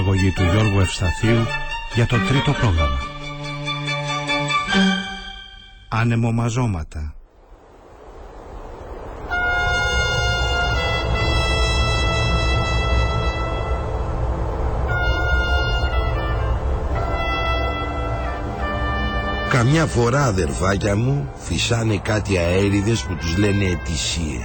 Παραγωγή του Γιώργου Ευσταθίου για το τρίτο πρόγραμμα. Ανεμομαζώματα. Καμιά φορά αδερφάκια μου φυσάνε κάτι αέριδες που τους λένε ετησίε.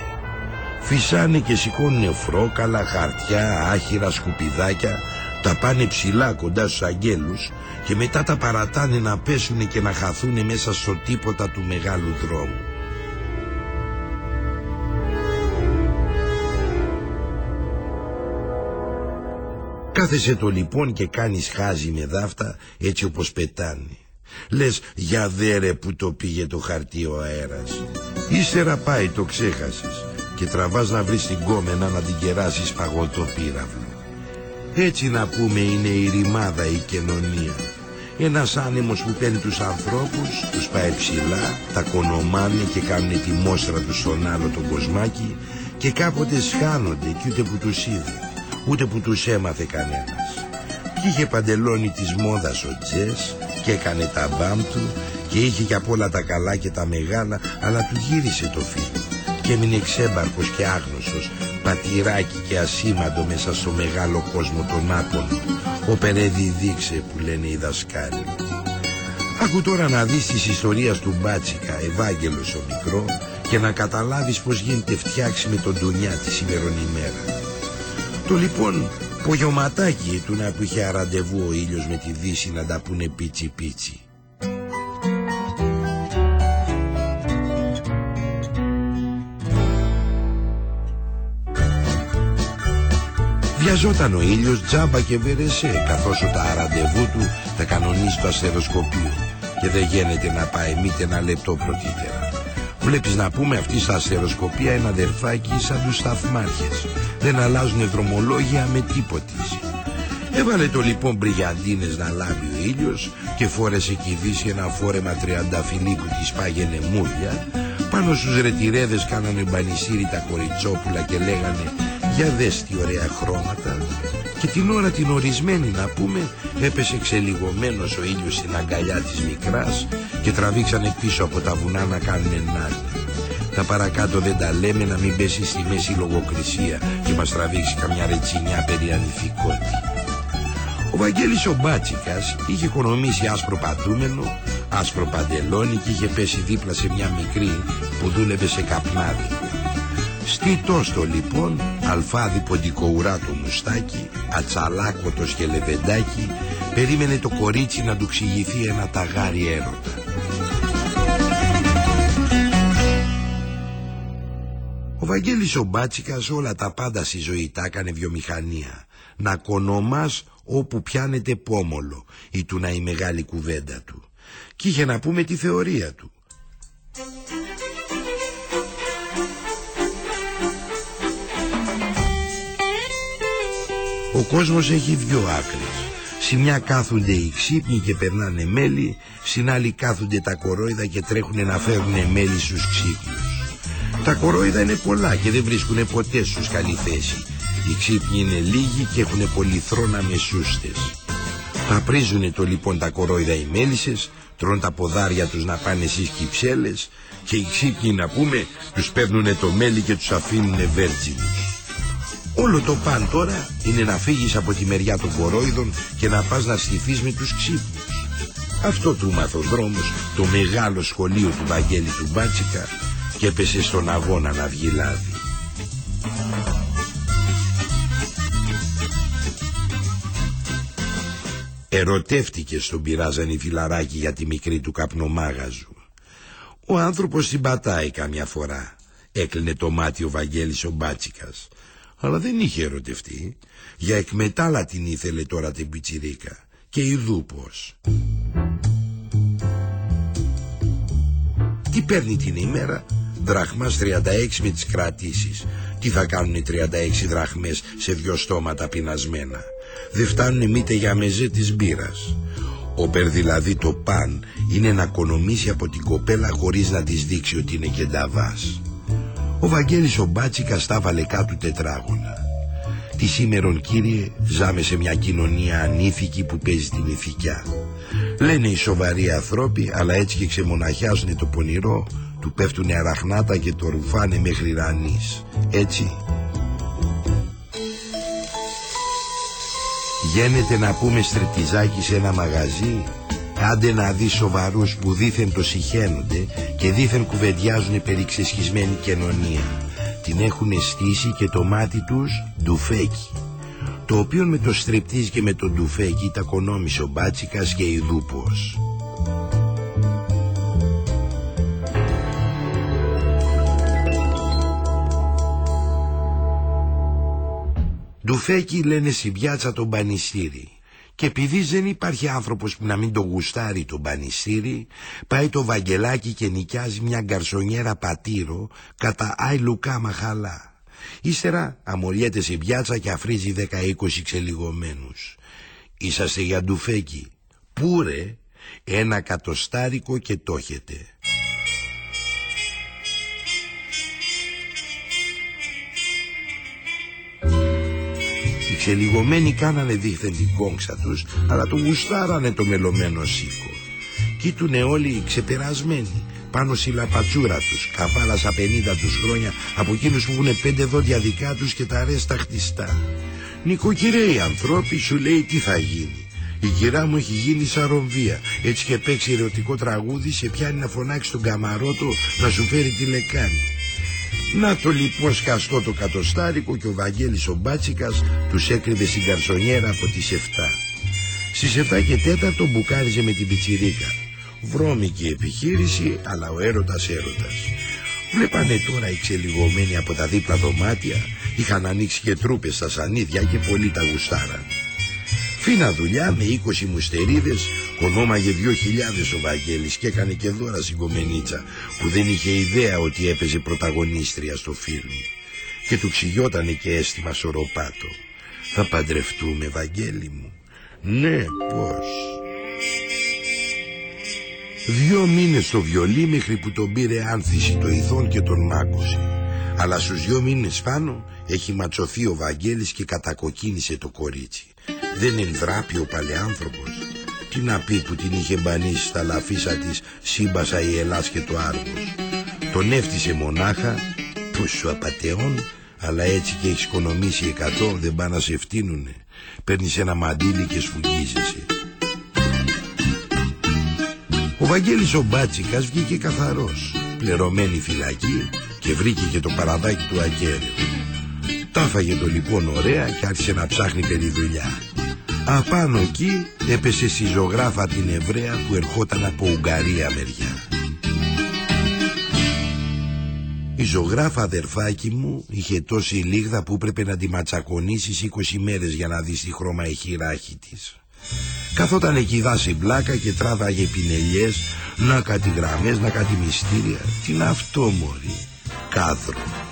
Φυσάνε και σηκώνουν φρόκαλα, χαρτιά, άχυρα, σκουπιδάκια, τα πάνε ψηλά κοντά στους αγγέλους και μετά τα παρατάνε να πέσουν και να χαθούν μέσα στο τίποτα του μεγάλου δρόμου. Κάθεσαι το λοιπόν και κάνεις χάζι με δάφτα έτσι όπως πετάνε. Λες για δέρε που το πήγε το χαρτί ο αέρας Ύστερα πάει το ξέχασες Και τραβάς να βρεις την κόμενα να την κεράσεις παγωτό πύραυλο Έτσι να πούμε είναι η ρημάδα η κοινωνία ένας άνεμος που παίρνει τους ανθρώπους, τους πάει ψηλά, τα κονομάνε και κάνουν τη μόστρα τους στον άλλο τον κοσμάκι και κάποτε σχάνονται και ούτε που τους είδε, ούτε που τους έμαθε κανένας. Και είχε παντελόνι της μόδας ο Τζες και έκανε τα μπαμ του και είχε και από όλα τα καλά και τα μεγάλα αλλά του γύρισε το φίλο και έμεινε ξέμπαρκος και άγνωστος πατηράκι και ασήμαντο μέσα στο μεγάλο κόσμο των Άπων. Ο Περέδη δείξε που λένε οι δασκάλοι. Άκου τώρα να δεις της ιστορίας του Μπάτσικα Ευάγγελος ο μικρό και να καταλάβεις πως γίνεται φτιάξη με τον Ντουνιά τη σήμερον ημέρα το λοιπόν Πογιωματάκι του να που είχε ραντεβού ο ήλιος με τη δύση να τα πούνε πίτσι πίτσι. Βιαζόταν ο ήλιος τζάμπα και βερεσέ καθώς τα ραντεβού του τα κανονίζει το αστεροσκοπείο και δεν γίνεται να πάει μήτε ένα λεπτό πρωτήτερα. Βλέπεις να πούμε αυτή στα αστεροσκοπία ένα αδερφάκι σαν τους σταθμάρχες. Δεν αλλάζουν δρομολόγια με τίποτης. Έβαλε το λοιπόν μπριγιαντίνες να λάβει ο ήλιος και φόρεσε κι δύση ένα φόρεμα τριανταφυλί που της πάγαινε μούρια. Πάνω στους ρετυρέδες κάνανε μπανισίρι τα κοριτσόπουλα και λέγανε «Για δες τι ωραία χρώματα» και την ώρα την ορισμένη να πούμε έπεσε ξελιγωμένος ο ήλιος στην αγκαλιά της μικράς και τραβήξανε πίσω από τα βουνά να κάνουν ενάρτη. Τα παρακάτω δεν τα λέμε να μην πέσει στη μέση λογοκρισία και μας τραβήξει καμιά ρετσινιά περί ανηθικότητα. Ο Βαγγέλης ο Μπάτσικας είχε οικονομήσει άσπρο πατούμενο, άσπρο παντελόνι και είχε πέσει δίπλα σε μια μικρή που δούλευε σε καπνάδι. Στήτος λοιπόν, αλφάδι ποντικοουρά το μουστάκι, ατσαλάκωτος και λεβεντάκι, περίμενε το κορίτσι να του ξηγηθεί ένα ταγάρι έρωτα. Ο Βαγγέλης ο Μπάτσικας όλα τα πάντα στη ζωή τα έκανε βιομηχανία. Να κονομάς όπου πιάνεται πόμολο ή του να η μεγάλη κουβέντα του. Κι είχε να πούμε τη θεωρία του. Ο κόσμος έχει δυο άκρες. Στη μια κάθονται οι ξύπνοι και περνάνε μέλι, στην άλλη κάθονται τα κορόιδα και τρέχουν να φέρουν μέλι στους ξύπνους. Τα κορόιδα είναι πολλά και δεν βρίσκουν ποτέ στους καλή θέση. Οι ξύπνοι είναι λίγοι και έχουν πολυθρόνα μεσούστες. Τα πρίζουνε το λοιπόν τα κορόιδα οι μέλισσες, τρώνε τα ποδάρια τους να πάνε στις κυψέλες και οι ξύπνοι να πούμε τους παίρνουνε το μέλι και τους αφήνουνε βέρτζινους. Όλο το παν τώρα είναι να φύγεις από τη μεριά των κορόιδων και να πας να στηθείς με τους ξύπνους. Αυτό του μάθω δρόμος το μεγάλο σχολείο του Βαγγέλη του Μπάτσικα και έπεσε στον αγώνα να βγει λάδι. Ερωτεύτηκε στον πειράζανη φιλαράκι για τη μικρή του καπνομάγαζου. Ο άνθρωπος την πατάει καμιά φορά. Έκλεινε το μάτι ο Βαγγέλης ο Μπάτσικας. Αλλά δεν είχε ερωτευτεί. Για εκμετάλλα την ήθελε τώρα την πιτσιρίκα. Και ειδού πως. Τι παίρνει την ημέρα; Δραχμάς 36 με τις κρατήσεις. Τι θα κάνουν οι 36 δραχμές σε δυο στόματα πεινασμένα; Δεν φτάνουν μήτε για μεζέ της μπύρας. Όπερ δηλαδή το παν είναι να κονομήσει από την κοπέλα χωρίς να της δείξει ότι είναι κενταβάς. Ο Βαγγέλης ο Μπάτσικας τα βάλε κάτω τετράγωνα. Τι σήμερον κύριε ζάμε σε μια κοινωνία ανήθικη που παίζει την ηθικιά. Λένε οι σοβαροί ανθρώποι αλλά έτσι και ξεμοναχιάζουν το πονηρό του πέφτουν αραχνάτα και το ρουφάνε μέχρι ρανής. Έτσι. Γένεται να πούμε στριτιζάκι σε ένα μαγαζί Άντε να δεις σοβαρούς που δήθεν το συχαίνονται και δήθεν κουβεντιάζουν περί ξεσχισμένη κοινωνία. Την έχουν στήσει και το μάτι τους ντουφέκι. Το οποίο με το στριπτίζ και με το ντουφέκι τα κονόμησε ο Μπάτσικας και η Δούπος. Ντουφέκι λένε στην πιάτσα τον πανιστήρι. Και επειδή δεν υπάρχει άνθρωπος που να μην το γουστάρει τον πανιστήρι, πάει το βαγγελάκι και νοικιάζει μια γκαρσονιέρα πατήρο κατά άι λουκά μαχαλά. Ύστερα αμολιέται σε πιάτσα και αφρίζει 10-20 ξελιγωμένους. Είσαστε για ντουφέκι. Πού ρε, ένα κατοστάρικο και το έχετε. Ξελιγωμένοι κάνανε δίθεν την κόξα τους αλλά το γουστάρανε το μελωμένο σίκο κοίτουνε όλοι ξεπερασμένοι πάνω στη λαπατσούρα τους καβάλασα πενήντα τους χρόνια από εκείνους που έχουν πέντε δόντια δικά τους και τα ρέστα χτιστά. Νοικοκυρέοι ανθρώποι σου λέει τι θα γίνει. Η κυρά μου έχει γίνει σαρομβία Έτσι και παίξει ερωτικό τραγούδι Σε πιάνει να φωνάξει τον καμαρότο Να σου φέρει τη λεκάνη να το λοιπόν σκαστό το κατοστάρικο και ο Βαγγέλης ο Μπάτσικας τους έκρυβε στην καρσονιέρα από τις 7. Στις 7 και 4 τον μπουκάριζε με την πιτσιρίκα. Βρώμικη επιχείρηση αλλά ο έρωτας έρωτας. Βλέπανε τώρα οι ξελιγωμένοι από τα δίπλα δωμάτια είχαν ανοίξει και τρούπες στα σανίδια και πολύ τα γουστάραν. Φίνα δουλειά με 20 μουστερίδες Κονόμαγε δυο χιλιάδες ο Βαγγέλης και έκανε και δώρα στην κομμενίτσα που δεν είχε ιδέα ότι έπαιζε πρωταγωνίστρια στο φιλμ. Και του ξυγιότανε και αίσθημα σωροπάτο. Θα παντρευτούμε Βαγγέλη μου. Ναι πως. Δυο μήνες στο βιολί μέχρι που τον πήρε άνθηση το ηθόν και τον μάκωσε. Αλλά στους δυο μήνες πάνω έχει ματσωθεί ο Βαγγέλης και κατακοκκίνησε το κορίτσι. Δεν ενδράπει ο παλαιάνθρωπος. Τι να πει που την είχε μπανίσει στα λαφίσα της σύμπασα η Ελλάς και το Άργος. Τον έφτισε μονάχα, που σου απατεών, αλλά έτσι και έχεις οικονομήσει εκατό δεν πάνε να σε φτύνουνε. Παίρνεις ένα μαντίλι και σφουγγίζεσαι. Ο Βαγγέλης ο Μπάτσικας βγήκε καθαρός, πληρωμένη φυλακή και βρήκε και το παραδάκι του ακέραιο. Τάφαγε το λοιπόν ωραία και άρχισε να ψάχνει περί δουλειά. Απάνω εκεί έπεσε στη ζωγράφα την Εβραία που ερχόταν από Ουγγαρία μεριά. Η ζωγράφα αδερφάκι μου είχε τόση λίγδα που έπρεπε να τη ματσακονήσεις 20 μέρες για να δεις τι χρώμα έχει ράχη της. Καθόταν εκεί δάση μπλάκα και τράβαγε πινελιές, να κάτι γραμμές, να κάτι μυστήρια. Τι είναι αυτό μωρή, κάδρο.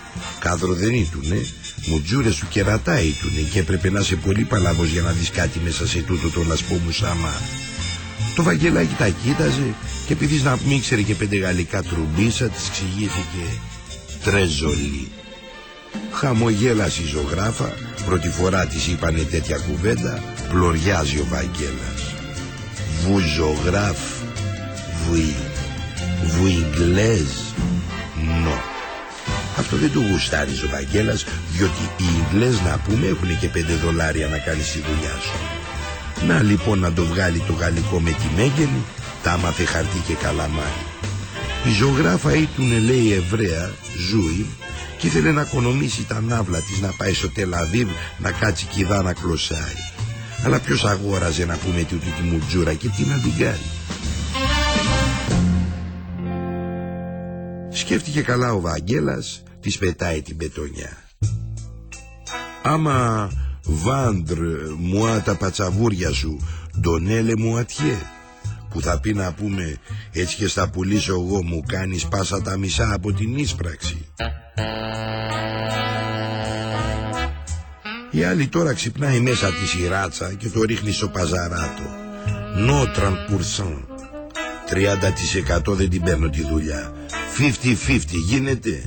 Κάδρο δεν ήτουνε, Μουτζούρε σου κερατά ήτουνε και έπρεπε να είσαι πολύ παλαβός για να δεις κάτι μέσα σε τούτο το λασπό μου σάμα. Το Βαγγελάκι τα κοίταζε και επειδή να μην ήξερε και πέντε γαλλικά τρουμπίσα της εξηγήθηκε τρεζολί. Χαμογέλασε η ζωγράφα, πρώτη φορά της είπανε τέτοια κουβέντα, πλωριάζει ο Βαγγέλας. Βου ζωγράφ, βουι, βουιγκλέζ, νο. Αυτό δεν του γουστάριζε ο Βαγγέλας διότι οι Ιγγλές να πούμε έχουν και πέντε δολάρια να κάνεις τη δουλειά σου. Να λοιπόν να το βγάλει το γαλλικό με τη Μέγενη, τα μάθε χαρτί και καλαμάρι. Η ζωγράφα ήτουν λέει Εβραία, Ζούι, και ήθελε να οικονομήσει τα ναύλα της να πάει στο Τελαβίβ να κάτσει κηδά να κλωσάει. Αλλά ποιος αγόραζε να πούμε τούτη τη μουτζούρα και τι να την κάνει. Σκέφτηκε καλά ο Βαγγέλας, της πετάει την πετονιά. Άμα βάντρ μουά τα πατσαβούρια σου ντονέλε μου ατιέ που θα πει να πούμε έτσι και στα πουλήσω εγώ μου κάνεις πάσα τα μισά από την ίσπραξη η άλλη τώρα ξυπνάει μέσα τη σειράτσα και το ρίχνει στο παζαράτο. Νότραν πουρσάν. 30% δεν την παίρνω τη δουλειά 50-50 γίνεται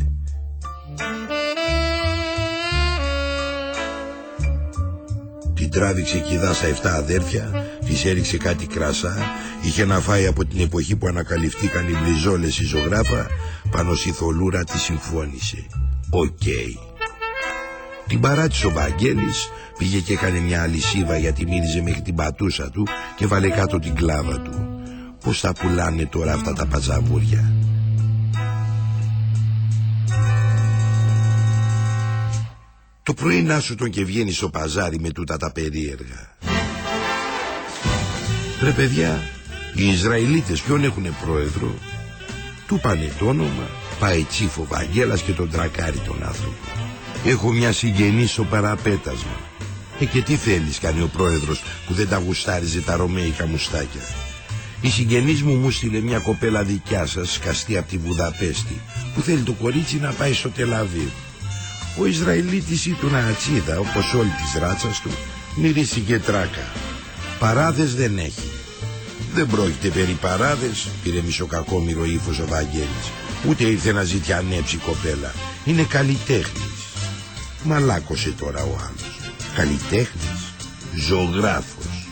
Την τράβηξε κηδά στα 7 αδέρφια, της έριξε κάτι κρασά, είχε να φάει από την εποχή που ανακαλυφθήκαν οι μπριζόλες η ζωγράφα, πάνω στη θολούρα τη συμφώνησε. Οκ. Την παράτησε ο Βαγγέλης, πήγε και έκανε μια αλυσίβα γιατί μύριζε μέχρι την πατούσα του και βάλε κάτω την κλάβα του. Πώς θα πουλάνε τώρα αυτά τα πατζαβούρια. Το πρωί να σου τον και βγαίνει στο παζάρι με τούτα τα περίεργα. Ρε παιδιά, οι Ισραηλίτες ποιον έχουνε πρόεδρο; Του πάνε το όνομα, πάει τσίφο Βαγγέλας και τον τρακάρει τον άνθρωπο. Έχω μια συγγενή στο παραπέτασμα. Ε και τι θέλεις κάνει ο πρόεδρος που δεν τα γουστάριζε τα ρωμαίικα μουστάκια. Η συγγενής μου μου στείλε μια κοπέλα δικιά σας σκαστή από τη Βουδαπέστη που θέλει το κορίτσι να πάει στο Τελαβίβ. Ο Ισραηλίτης ή του Ναατσίδα όπως όλη της ράτσας του μυρίστηκε τράκα. Παράδες δεν έχει. Δεν πρόκειται περί παράδες, πήρε μισοκακόμυρο ύφος ο Βαγγέλης. Ούτε ήρθε να ζητιανέψει κοπέλα. Είναι καλλιτέχνης. Μαλάκωσε τώρα ο άλλος. Καλλιτέχνης. Ζωγράφος.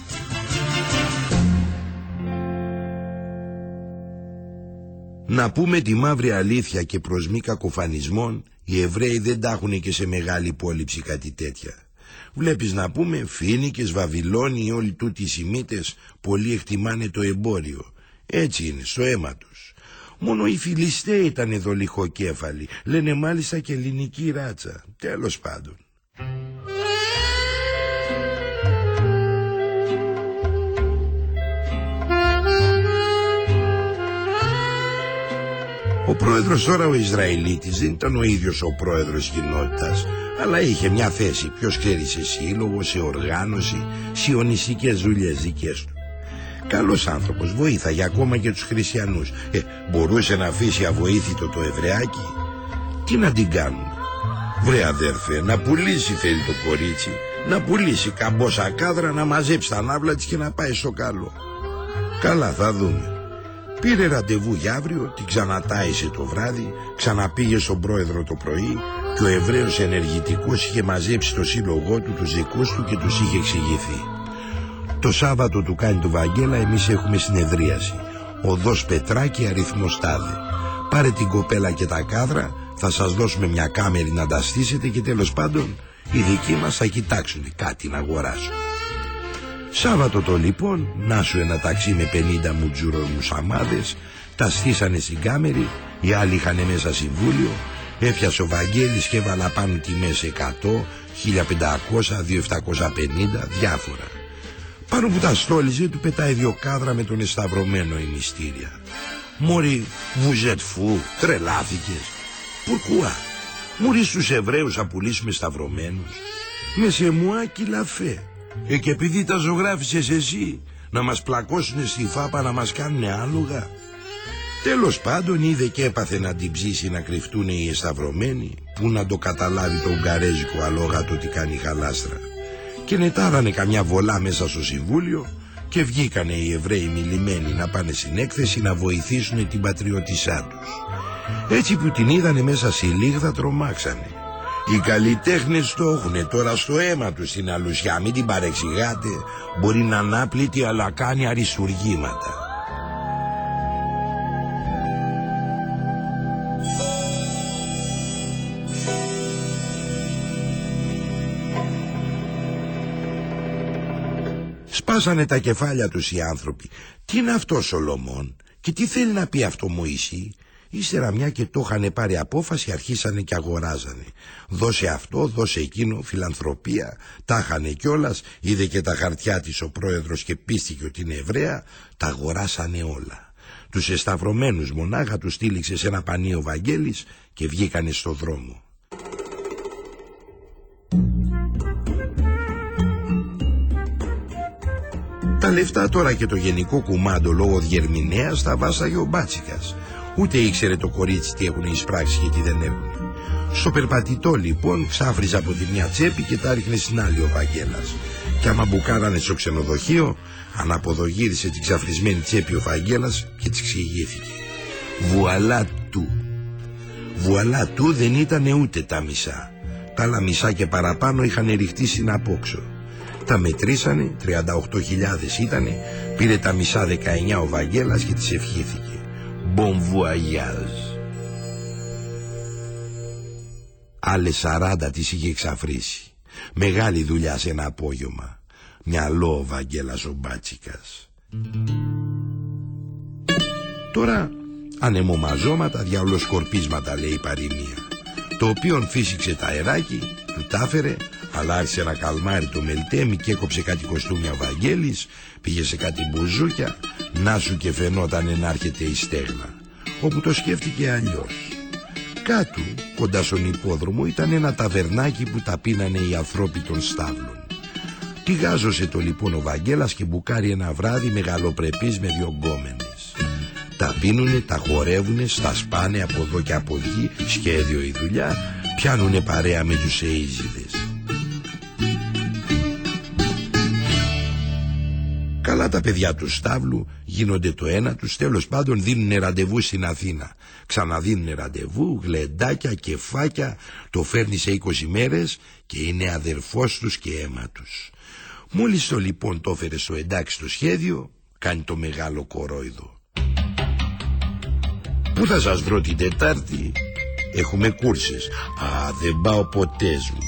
Να πούμε τη μαύρη αλήθεια και προς μη κακοφανισμών οι Εβραίοι δεν τα έχουν και σε μεγάλη πόληψη κάτι τέτοια. Βλέπεις να πούμε Φίνικες, Βαβυλώνοι, όλοι τούτοι οι Σιμίτες πολύ εκτιμάνε το εμπόριο. Έτσι είναι, στο αίμα τους. Μόνο οι Φιλιστέοι ήταν δολυχοκέφαλοι. Λένε μάλιστα και ελληνική ράτσα. Τέλος πάντων. Ο πρόεδρος τώρα ο Ισραηλίτης δεν ήταν ο ίδιος ο πρόεδρος κοινότητας αλλά είχε μια θέση ποιος ξέρεις σε σύλλογος, σε οργάνωση, σιωνιστικές δουλειές δικές του. Καλός άνθρωπος, βοήθαγε ακόμα και τους χριστιανούς. Ε, μπορούσε να αφήσει αβοήθητο το Εβραιάκι. Τι να την κάνουν; Βρε αδέρφε, να πουλήσει θέλει το κορίτσι. Να πουλήσει καμπόσα κάδρα, να μαζέψει τα ναύλα της και να πάει στο καλό. Καλά θα δούμε. Πήρε ραντεβού για αύριο, την ξανατάισε το βράδυ, ξαναπήγε στον πρόεδρο το πρωί και ο Εβραίος ενεργητικός είχε μαζέψει το σύλλογό του, τους δικούς του και τους είχε εξηγηθεί. Το Σάββατο του κάνει το Βαγγέλα εμείς έχουμε συνεδρίαση. Οδός Πετράκη αριθμός τάδε. Πάρε την κοπέλα και τα κάδρα, θα σας δώσουμε μια κάμερη να τα στήσετε και τέλος πάντων οι δικοί μας θα κοιτάξουν κάτι να αγοράσουν. Σάββατο το λοιπόν, να σου ένα ταξί με 50 μουτζούρο μουσαμάδες, τα στήσανε στην κάμερη, οι άλλοι είχαν μέσα συμβούλιο, έφιασε ο Βαγγέλης και έβαλα πάνω τιμές 100, 1500, 2750, διάφορα. Πάνω που τα στόλιζε του πετάει δυο κάδρα με τον εσταυρωμένο η μυστήρια. Μόρι βουζετ φου, τρελάθηκες. Πουρκουά, μόρι στους Εβραίους θα πουλήσουμε σταυρωμένους. Με σε μουά κυλαφέ. Ε και επειδή τα ζωγράφισες εσύ, να μας πλακώσουν στη φάπα να μας κάνουν άλογα. Τέλος πάντων είδε και έπαθε να την ψήσει να κρυφτούν οι εσταυρωμένοι, που να το καταλάβει το ουγγαρέζικο αλόγατο τι κάνει χαλάστρα και νετάρανε καμιά βολά μέσα στο Συμβούλιο και βγήκανε οι Εβραίοι μιλημένοι να πάνε στην έκθεση να βοηθήσουν την πατριωτισά τους. Έτσι που την είδανε μέσα στη λίγδα τρομάξανε. Οι καλλιτέχνες το έχουν τώρα στο αίμα τους στην αλουσιά, μην την παρεξηγάτε. Μπορεί να ανάπλητη αλλά κάνει αριστουργήματα. Σπάσανε τα κεφάλια τους οι άνθρωποι. Τι είναι αυτός Σολομών και τι θέλει να πει αυτό Μωυσή; Ύστερα μια και το είχαν πάρει απόφαση αρχίσανε και αγοράζανε. Δώσε αυτό, δώσε εκείνο, φιλανθρωπία. Τα είχανε κιόλας, είδε και τα χαρτιά της ο πρόεδρος και πίστηκε ότι είναι Εβραία. Τα αγοράσανε όλα. Τους εσταυρωμένους μονάχα τους στήληξε σε ένα πανίο Βαγγέλης και βγήκανε στο δρόμο. Τα λεφτά τώρα και το γενικό κουμάντο λόγω διερμηνέας τα βάσαγε ο Μπάτσικας. Ούτε ήξερε το κορίτσι τι έχουν εισπράξει και τι δεν έχουν. Στο περπατητό λοιπόν ξάφριζε από τη μια τσέπη και τα ρίχνε στην άλλη ο Βαγγέλας. Και άμα μπουκάρανε στο ξενοδοχείο, αναποδογύρισε την ξαφρισμένη τσέπη ο Βαγγέλας και της ξηγήθηκε. Βουαλά του. Βουαλά του δεν ήταν ούτε τα μισά. Τα άλλα μισά και παραπάνω είχαν ρηχτεί στην απόξω. Τα μετρήσανε, 38.000 ήτανε, πήρε τα μισά 19 ο Βαγγέλας και της ευχήθηκε. Bon voyage. Άλλες 40 τις είχε εξαφρίσει. Μεγάλη δουλειά σε ένα απόγευμα. Μυαλό ο Βαγγέλας ο Μπάτσικας. Τώρα ανεμομαζώματα διαολοσκορπίσματα λέει η παροιμία. Το οποίον φύσηξε τα αεράκι, του τάφερε, αλλά άρχισε να καλμάρει το μελτέμι και έκοψε κάτι κοστούμια ο Βαγγέλης, πήγε σε κάτι μπουζούκια, να σου και φαινόταν να έρχεται η στέγνα, όπου το σκέφτηκε αλλιώς. Κάτω, κοντά στον υπόδρομο, ήταν ένα ταβερνάκι που τα πίνανε οι ανθρώποι των στάβλων. Τιγάζωσε το λοιπόν ο Βαγγέλας και μπουκάρει ένα βράδυ μεγαλοπρεπής με δυο γκόμενες. Τα πίνουνε, τα χορεύουνε, στα σπάνε από εδώ και από εκεί, σχέδιο η δουλειά, πιάνουνε παρέα με τους εΐζιδες. Καλά τα παιδιά του Στάβλου γίνονται το ένα τους τέλος πάντων δίνουν ραντεβού στην Αθήνα. Ξαναδίνουν ραντεβού, γλεντάκια, κεφάκια, το φέρνει σε 20 μέρες και είναι αδερφός τους και αίμα τους. Μόλις το λοιπόν το έφερε στο εντάξει το σχέδιο, κάνει το μεγάλο κορόιδο. Πού θα σας βρω την Τετάρτη, έχουμε κούρσες. Α, δεν πάω ποτέ μου.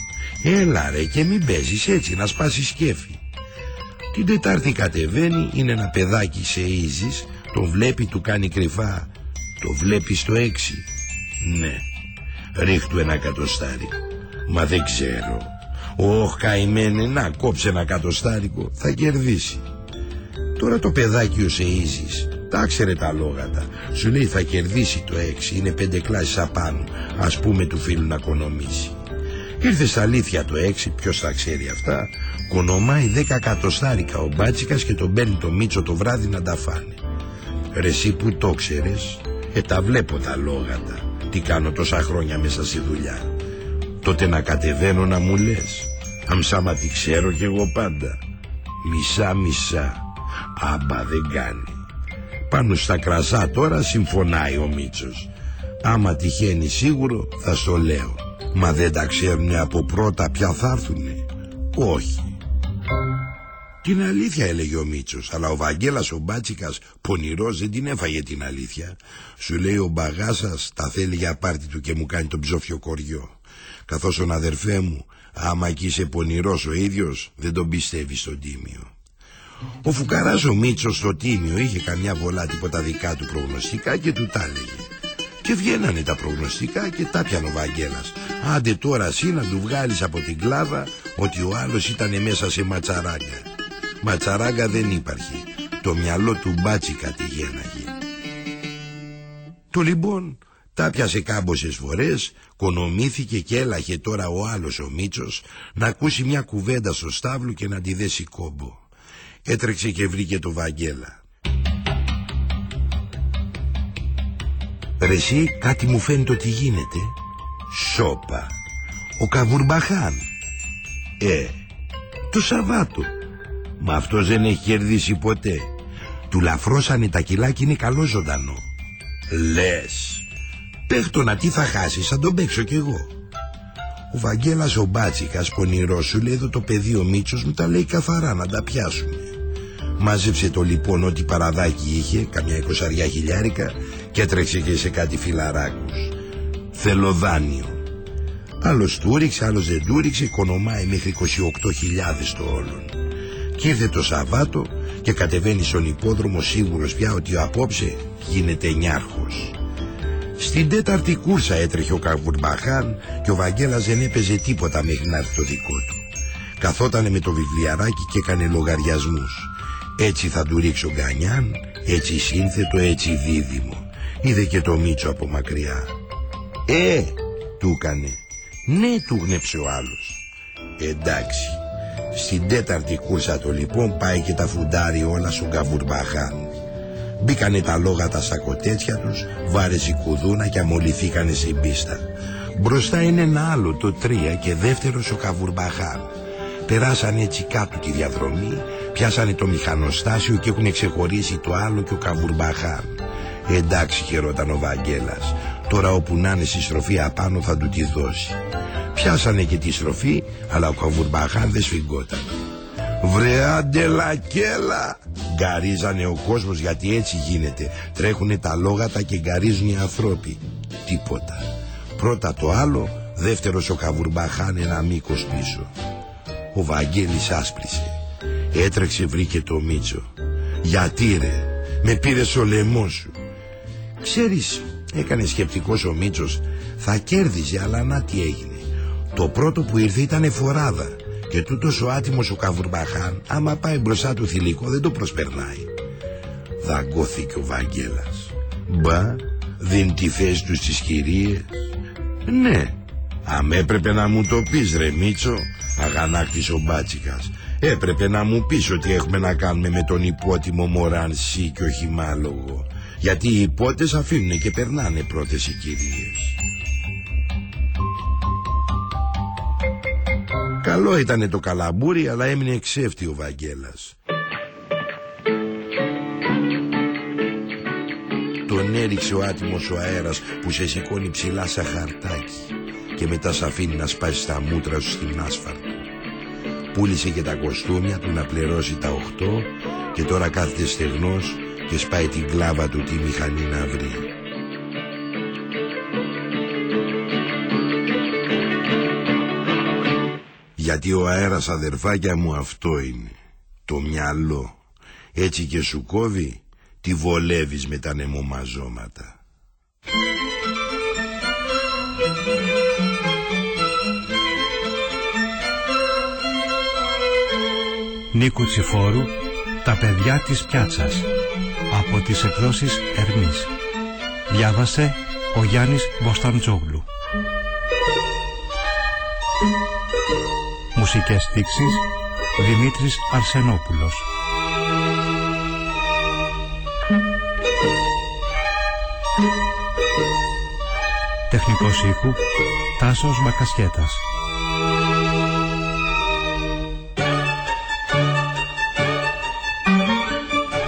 Έλα ρε και μην παίζεις έτσι να σπάσεις σκέφη. Την Τετάρτη κατεβαίνει, είναι ένα παιδάκι σε ίζης, τον βλέπει, του κάνει κρυφά. Το βλέπει στο έξι. Ναι, ρίχτου ένα κατοστάρι. Μα δεν ξέρω. Ωχ καημένε, να κόψε ένα κατοστάρικο, θα κερδίσει. Τώρα το παιδάκι ο Σεΐζης τα ξέρε τα λόγατα. Σου λέει θα κερδίσει το έξι, είναι πέντε κλάσεις απάνω. Ας πούμε του φίλου να κονομήσει. Ήρθες στα αλήθεια το έξι, ποιος θα ξέρει αυτά. Κονομάει δέκα κατοστάρικα ο Μπάτσικας και τον μπαίνει το Μίτσο το βράδυ να τα φάνε. Ρε εσύ που το ξέρεις, ε τα βλέπω τα λόγατα. Τι κάνω τόσα χρόνια μέσα στη δουλειά. Τότε να κατεβαίνω να μου λες. Αμσάμα τι ξέρω κι εγώ πάντα. Μισά μισά. Άμπα δεν κάνει. Πάνω στα κρασά τώρα συμφωνάει ο Μίτσος. Άμα τυχαίνει σίγουρο θα στο λέω. Μα δεν τα ξέρουν από πρώτα ποια θα έρθουνε. Όχι. Την αλήθεια έλεγε ο Μίτσος Αλλά ο Βαγγέλας ο Μπάτσικας Πονηρός δεν την έφαγε την αλήθεια Σου λέει ο μπαγάσας Τα θέλει για πάρτι του και μου κάνει τον ψόφιο κοριό Καθώς τον αδερφέ μου Άμα εκεί είσαι πονηρός ο ίδιος Δεν τον πιστεύεις στον τίμιο Ο Φουκαράς ο Μίτσος στο τίμιο Είχε καμιά βολά τίποτα δικά του προγνωστικά Και του τα έλεγε και βγαίνανε τα προγνωστικά και τα πιανε ο Βαγγέλας. Άντε τώρα εσύ να του βγάλεις από την κλάβα ότι ο άλλος ήταν μέσα σε ματσαράγκα. Ματσαράγκα δεν υπάρχει. Το μυαλό του μπάτσικα τη γέναγε. Το λοιπόν τα πιασε κάμποσες φορές, κονομήθηκε και έλαχε τώρα ο άλλος ο Μίτσος να ακούσει μια κουβέντα στο στάβλο και να τη δέσει κόμπο. Έτρεξε και βρήκε το Βαγγέλα. Ρε εσύ κάτι μου φαίνεται ότι γίνεται. Σόπα. Ο Καβουρμπαχάν. Ε, το Σαββάτο. Μα αυτός δεν έχει κερδίσει ποτέ. Του λαφρώσανε τα κιλά και είναι καλό ζωντανό. Λες. Παίχτονα τι θα χάσεις, θα τον παίξω κι εγώ. Ο Βαγγέλας ο Μπάτσικας πονηρός σου λέει εδώ το παιδί ο Μίτσος μου τα λέει καθαρά να τα πιάσουμε. Μάζεψε το λοιπόν ό,τι παραδάκι είχε, καμιά εικοσαριά χιλιάρικα και έτρεξε και σε κάτι φιλαράκους. Θέλω δάνειο. Άλλος του ρίξε, άλλος δεν του ρίξε, οικονομάει μέχρι 28.000 το όλον. Κι ήρθε το Σαββάτο και κατεβαίνει στον υπόδρομο σίγουρος πια ότι απόψε γίνεται νιάρχος. Στην τέταρτη κούρσα έτρεχε ο Καβουρμπαχάν και ο Βαγγέλας δεν έπαιζε τίποτα μέχρι να έρθει το δικό του. Καθότανε με το βιβλιαράκι και έκανε λογαριασμούς. Έτσι θα του ρίξω γκανιάν, έτσι σύνθετο, έτσι δίδυμο. Είδε και το Μίτσο από μακριά. «Ε!» του έκανε. «Ναι» του γνέψε ο άλλος. «Εντάξει, Στην τέταρτη κούρσα το λοιπόν πάει και τα φουντάρει όλα στον Καβουρμπαχάν. Μπήκανε τα λόγατα στα κοτέτσια τους, βάρεσε κουδούνα και αμολυθήκανε στην πίστα. Μπροστά είναι ένα άλλο το τρία και δεύτερος ο Καβουρμπαχάν. Περάσανε έτσι κάτω τη διαδρομή, πιάσανε το μηχανοστάσιο και έχουν ξεχωρίσει το άλλο και ο Καβουρμπαχάν. Εντάξει χαιρόταν ο Βαγγέλας, τώρα όπου να είναι στη στροφή απάνω θα του τη δώσει. Πιάσανε και τη στροφή, αλλά ο Καβουρμπαχάν δεν σφιγγόταν. Βρε αντελακέλα! Γκαρίζανε ο κόσμος γιατί έτσι γίνεται. Τρέχουνε τα λόγατα και γκαρίζουν οι ανθρώποι Τίποτα. Πρώτα το άλλο Δεύτερος ο Καβουρμπαχάν ένα μήκος πίσω. Ο Βαγγέλης άσπλησε Έτρεξε βρήκε το Μίτσο Γιατί ρε Με πήρες ο λαιμό σου Ξέρεις Έκανε σκεπτικός ο Μίτσος Θα κέρδιζε αλλά να τι έγινε Το πρώτο που ήρθε ήταν φοράδα και τούτος ο άτιμος ο Καβουρμπαχάν άμα πάει μπροστά του θηλυκό δεν το προσπερνάει. Δαγκώθηκε ο Βαγγέλας. Μπα, δίνει τη θέση τους στις κυρίες. Ναι, αμ έπρεπε να μου το πεις ρε Μίτσο, αγανάκτησε ο Μπάτσικας. Έπρεπε να μου πεις ότι έχουμε να κάνουμε με τον υπότιμο Μωράνσι και όχι μάλογο. Γιατί οι υπότες αφήνουν και περνάνε πρώτες οι κυρίες. Καλό ήταν το καλαμπούρι αλλά έμεινε εξέφτη ο Βαγγέλας. Τον έριξε ο άτιμος ο αέρας που σε σηκώνει ψηλά σαν χαρτάκι και μετά σ' αφήνει να σπάσει τα μούτρα σου στην άσφαλτο. Πούλησε και τα κοστούμια του να πληρώσει τα οχτώ και τώρα κάθεται στεγνός και σπάει την κλάβα του τη μηχανή να βρει. Γιατί ο αέρας αδερφάκια μου αυτό είναι. Το μυαλό. Έτσι και σου κόβει Τι βολεύεις με τα νεμομαζώματα Νίκου Τσιφόρου Τα παιδιά της πιάτσας Από τις εκδόσεις Ερμής. Διάβασε ο Γιάννης Μποσταντζόγλου. Μουσικές στίξεις Δημήτρης Αρσενόπουλος. Τεχνικός ήχου Τάσος Μακασχέτας